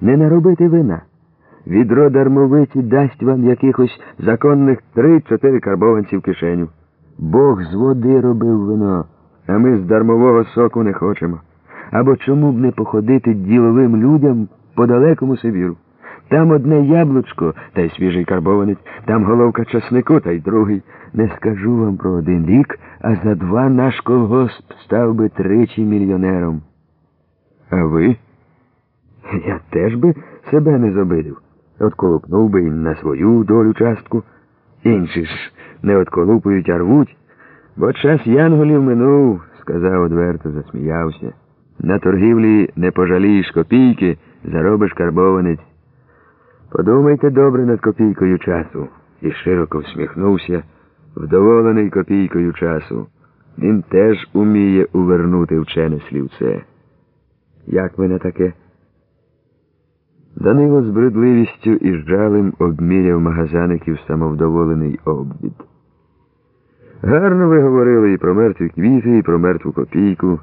не наробити вина. Відро дармовиті дасть вам якихось законних три-чотири карбованці в кишеню. Бог з води робив вино, а ми з дармового соку не хочемо. Або чому б не походити діловим людям по далекому Сибіру? Там одне яблучко та й свіжий карбованець, там головка часнику та й другий. Не скажу вам про один рік, а за два наш колгосп став би тричі мільйонером. А ви? Я теж би себе не зобидив. Отколупнув би і на свою долю частку. Інші ж не отколупують, а рвуть. Бо час янголів минув, сказав одверто, засміявся. На торгівлі не пожалієш копійки, заробиш карбованець. Подумайте добре над копійкою часу. І широко всміхнувся, вдоволений копійкою часу. Він теж уміє увернути вчене слівце. Як ви на таке? Данило з бредливістю і жалем обміряв магазаників самовдоволений обвід. Гарно ви говорили і про мертві квіти, і про мертву копійку,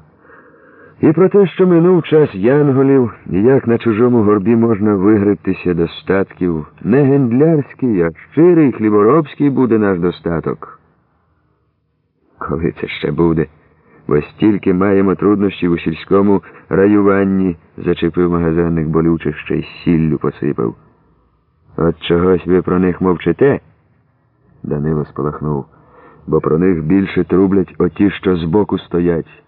і про те, що минув час янголів, і як на чужому горбі можна вигребтися до статків. Не гендлярський, а щирий хліборобський буде наш достаток. Коли це ще буде? Бо стільки маємо труднощів у сільському раюванні, зачепив магазинник болюче ще й сіллю посипав. От чогось ви про них мовчите? Данило спалахнув, бо про них більше трублять оті, що збоку стоять.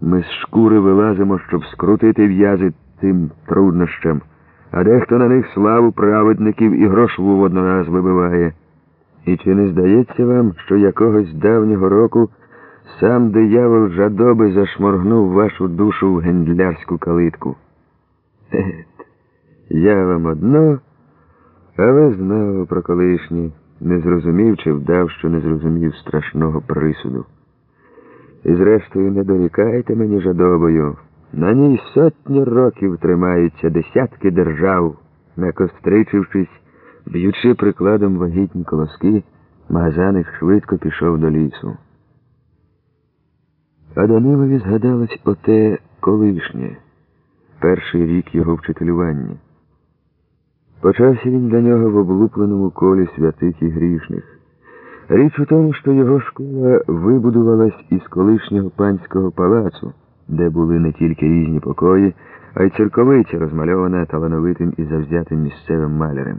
Ми з шкури вилазимо, щоб скрутити в'язи цим труднощам, а дехто на них славу праведників і грошву воднораз вибиває. І чи не здається вам, що якогось давнього року сам диявол жадоби зашморгнув вашу душу в гендлярську калитку? Ет, я вам одно, а ви знову про колишнє, не зрозумів чи вдав, що не зрозумів страшного присуду. І зрештою не дорікайте мені жадобою. На ній сотні років тримаються десятки держав, накостричившись, б'ючи прикладом вагітні колоски, магазаник швидко пішов до лісу. А Данилові згадалось оте колишнє, перший рік його вчителювання. Почався він для нього в облупленому колі святих і грішних. Річ у тому, що його школа вибудувалась із колишнього панського палацу, де були не тільки різні покої, а й церковиця, розмальована талановитим і завзятим місцевим малярем.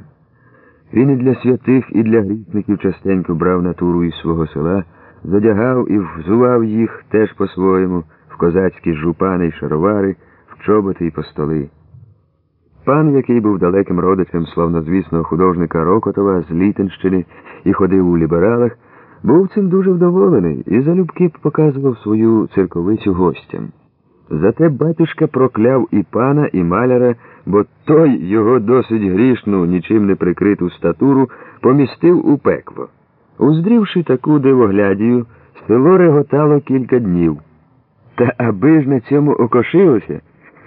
Він і для святих, і для грішників частенько брав натуру із свого села, задягав і взував їх теж по-своєму в козацькі жупани й шаровари, в чоботи й постоли. Пан, який був далеким родичем славнозвісного художника Рокотова з Літинщини і ходив у лібералах, був цим дуже вдоволений і залюбки показував свою церковицю гостям. Зате батюшка прокляв і пана, і маляра, бо той його досить грішну, нічим не прикриту статуру помістив у пекло. Уздрівши таку дивоглядію, село реготало кілька днів. Та аби ж на цьому окошилося.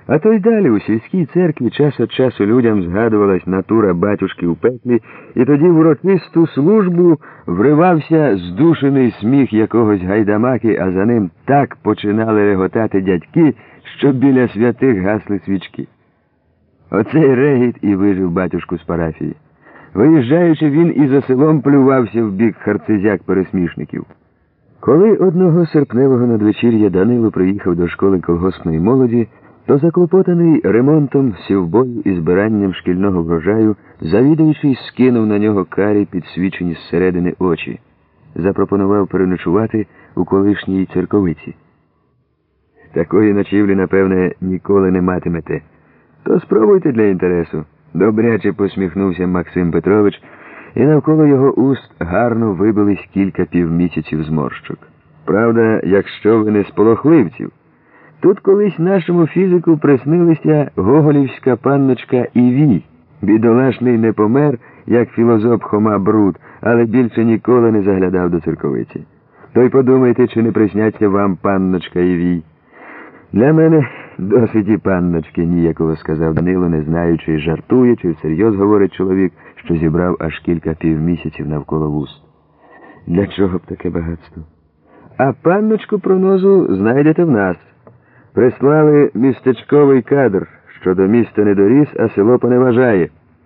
А то й далі у сільській церкві час від часу людям згадувалась натура батюшки у пеклі, і тоді в урочисту службу вривався здушений сміх якогось гайдамаки, а за ним так починали реготати дядьки, що біля святих гасли свічки. Оцей регіт і вижив батюшку з парафії. Виїжджаючи, він і за селом плювався в бік харцизяк пересмішників. Коли одного серпневого надвечір'я Данило приїхав до школи колгоспної молоді, то заклопотаний ремонтом сівбою і збиранням шкільного врожаю, завідуючий скинув на нього карі підсвічені зсередини очі, запропонував переночувати у колишній церковиці. Такої ночівлі, напевне, ніколи не матимете. То спробуйте для інтересу. Добряче посміхнувся Максим Петрович, і навколо його уст гарно вибились кілька півмісяців зморщок. Правда, якщо ви не з полохливців. Тут колись нашому фізику приснилися гоголівська панночка Іві. Бідолашний не помер, як філозоф Хома Бруд, але більше ніколи не заглядав до церковиці. То й подумайте, чи не присняться вам панночка Івій. Для мене досить і панночки, ніяково сказав Данило, не знаючи, жартує, чи всерйоз говорить чоловік, що зібрав аж кілька півмісяців навколо вуст. Для чого б таке багатство? А панночку пронозу знайдете в нас. Прислали містечковий кадр, що до міста не доріс, а село поневажає.